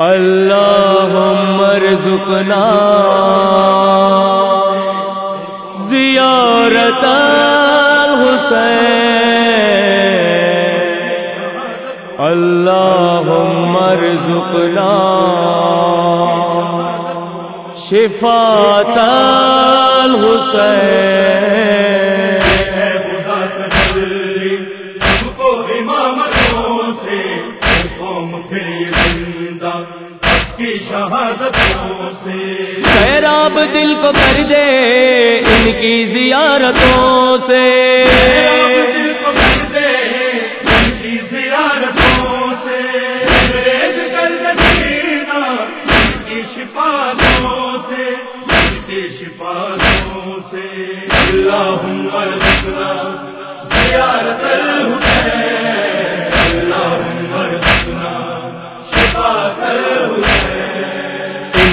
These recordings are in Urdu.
اللهم ارزقنا زیارت الحسین۔ اللهم ارزقنا شفاعت الحسین۔ سیراب دل کو کر دے ان کی زیارتوں سے۔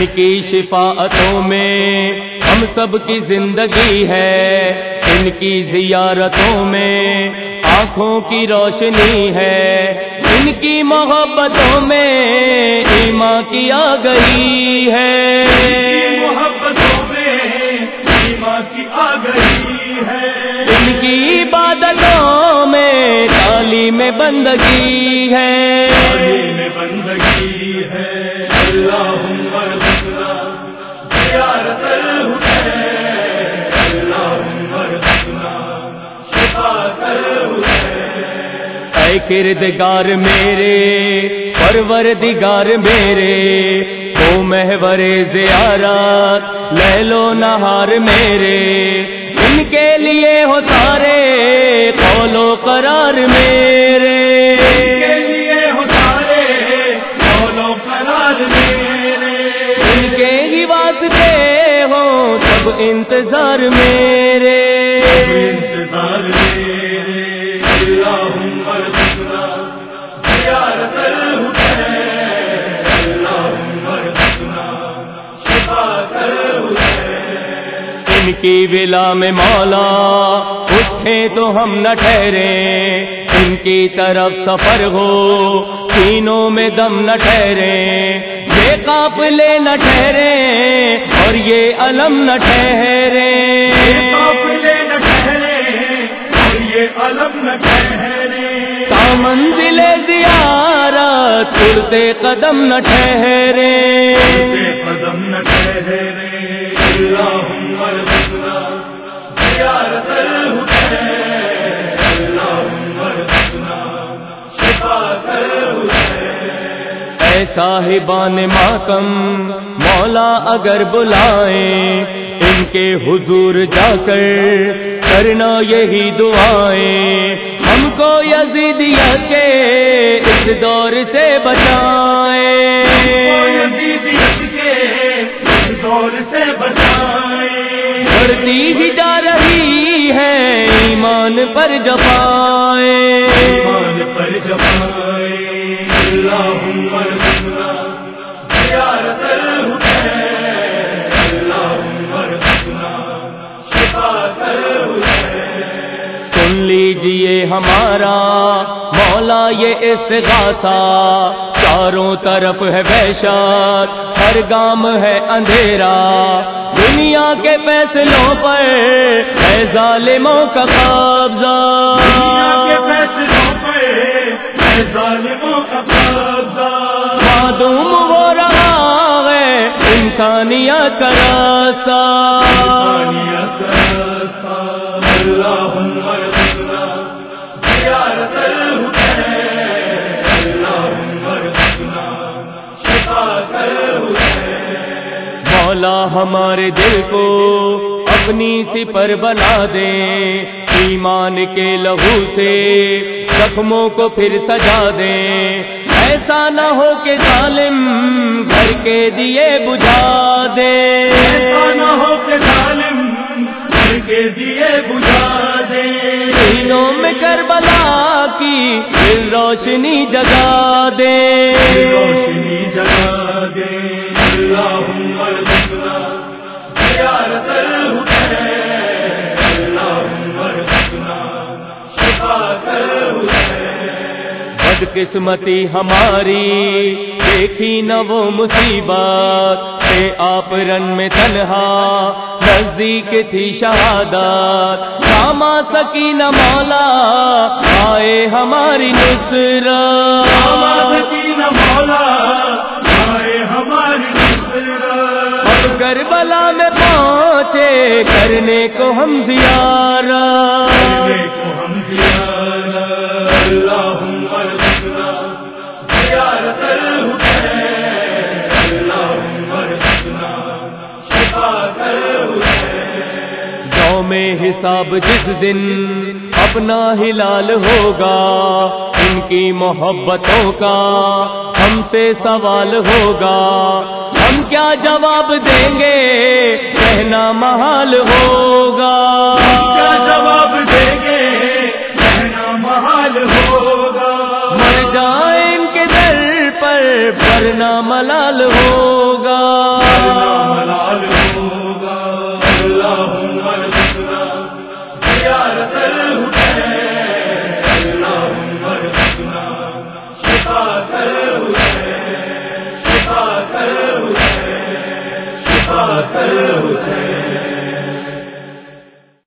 دل ان کی زیارتوں کی شفاعتوں میں ہم سب کی زندگی ہے۔ ان کی زیارتوں میں آنکھوں کی روشنی ہے۔ ان کی محبتوں میں ایماں کی آ گئی ہے محبتوں میں ایماں کی آ گئی ہے۔ ان کی عبادتوں میں تعلیم بندگی ہے۔ اے کردگار میرے پروردگار میرے او محور زیارت لے لو نہار میرے۔ ان کے لیے ہو سارے قول و قرار میرے۔ کے لیے ہو سارے بولو قرار میرے۔ ان کے ہی واسطے ہو سب انتظار میرے۔ کی ولا میں مولا اٹھے تو ہم نہ ٹھہرے۔ ان کی طرف سفر ہو تینوں میں دم نہ ٹھہرے۔ یہ قافلے نہ ٹھہرے اور یہ علم نہ ٹھہرے۔ قافلے نہ ٹھہرے اور یہ علم نہ ٹھہرے۔ تا منزل زیارت بے قدم نہ ٹھہرے۔ اے صاحبان ماتم مولا اگر بلائیں ان کے حضور جا کر کرنا یہی دعائیں۔ ہم کو یزیدیت کے اس دور سے بچائیں۔ دور سے بچائیں۔ ہی جا رہی ہے ایمان پر جفائیں۔ ایمان پر جمائے سن لیجیے ہمارا مولا یہ استغاثہ چاروں طرف ہے وحشت ہر گام ہے اندھیرا۔ دنیا کے فیصلوں پر ہے ظالموں کا قبضہ۔ معدوم ہو رہا ہے انسانیت کا راستہ۔ ہمارے دل کو اپنی سپر بنا دے۔ ایمان کے لہو سے زخموں کو پھر سجا دے۔ ایسا نہ ہو کہ ظالم گھر کے دیے بجھا دے۔ ایسا نہ ہو کہ ظالم گھر کے دیے بجھا دے۔ دینوں میں کربلا کی پھر روشنی جگا دے۔ اللہم ہماری، دیکھی نہ وہ مصیبت کہ آپ رن میں تنہا، نزدیک تھی شہادت شاما سکی نہ مولا، آئے ہماری نصرت۔ اللہم ارزقنا شفاعت الحسین یوم حساب جس دن اپنا ہلال ہوگا ان کی محبتوں کا ہم سے سوال ہوگا۔ ہم کیا جواب دیں گے؟ کہنا محال ہوگا۔ کیا جواب دیں گے کہنا محال ہوگا۔ مر جائیں ان کے در پر پرنا ملال ہوگا۔